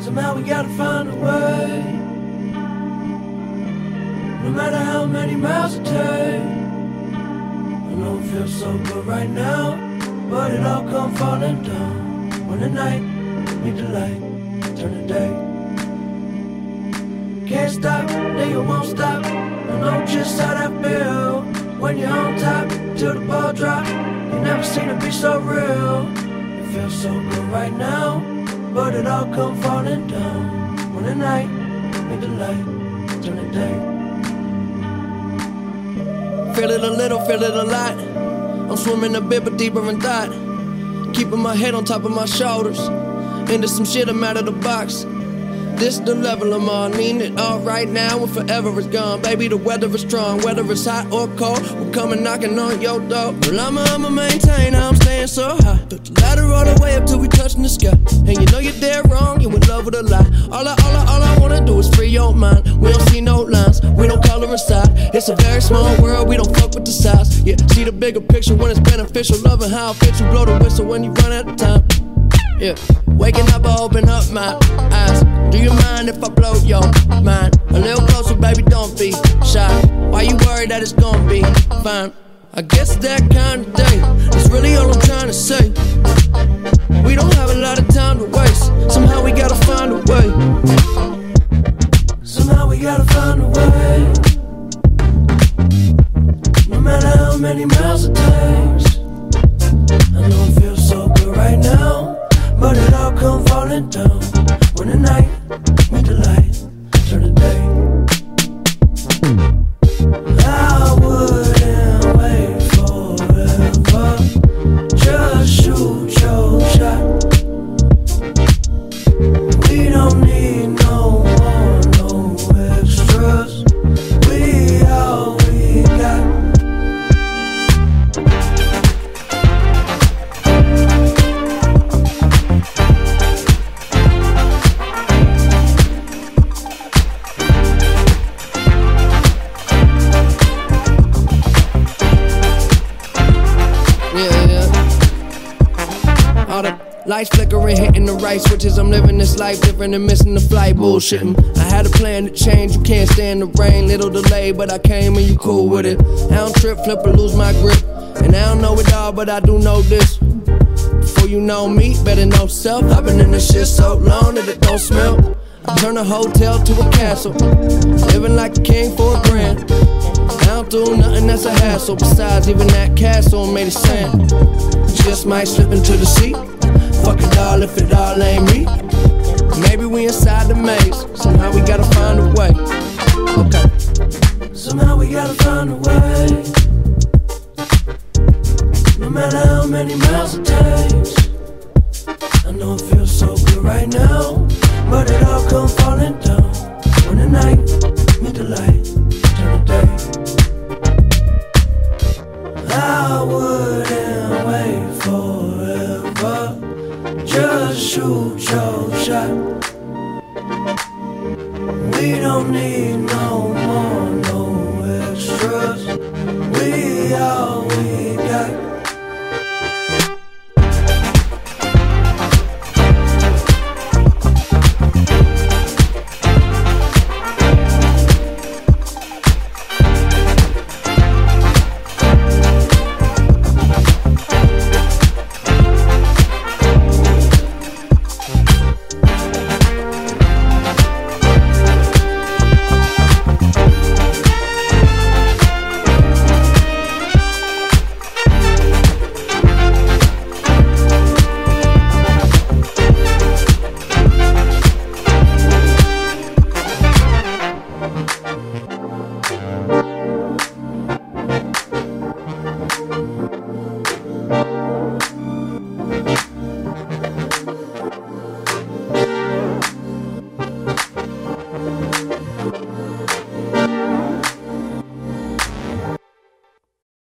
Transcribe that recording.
Somehow we gotta find a way. No matter how many miles it takes. I know it feels so good right now, but it all come falling down when the night meet the light, turn the day. Can't stop, you won't stop. I know just how that feel when you're on top till the ball drop. You never seen it be so real. It feels so good right now, but it all come falling down when the night meet the light, turn the day. Feel it a little, feel it a lot. I'm swimming a bit, but deeper in thought. Keeping my head on top of my shoulders. Into some shit, I'm out of the box. This the level I'm on. Mean it all right now and forever is gone. Baby, the weather is strong. Whether it's hot or cold, we're coming knocking on your door. Well, I'ma, I'ma maintain, I'm staying so high. Took the ladder all the way up till we touching the sky. And you know you're dead wrong, you in love with a lie. All I, all I, all I wanna do is free your mind. We don't see no lines, we don't color inside. It's a very small world, we don't fuck with the size. Yeah, see the bigger picture when it's beneficial. Loving how it fits you, blow the whistle when you run out of time. Yeah, waking up, I open up my eyes. Do you mind if I blow your mind? A little closer, baby, don't be shy. Why you worried that it's gonna be fine? I guess that kind of day is really all I'm trying to say. We don't have a lot of time to waste. Somehow we gotta find a way. Somehow we gotta find a way. No matter how many miles it takes. I know it feels so good right now, but it all come falling down when the night meet the light, lights flickering, hitting the right switches. I'm living this life different and missing the flight. Bullshitting. I had a plan to change. You can't stand the rain. Little delay, but I came and you cool with it. I don't trip, flip, or lose my grip. And I don't know it all, but I do know this. Before you know me, better know self. I've been in this shit so long that it don't smell. I turn a hotel to a castle. Living like a king for a grand. I don't do nothing that's a hassle. Besides, even that castle made it sand. Just might slip into the sea. Fuck it all if it all ain't me. Maybe we inside the maze. Somehow we gotta find a way. Okay. Somehow we gotta find a way. No matter how many miles it takes. I know it feels so good right now, but it all come falling down the. We don't need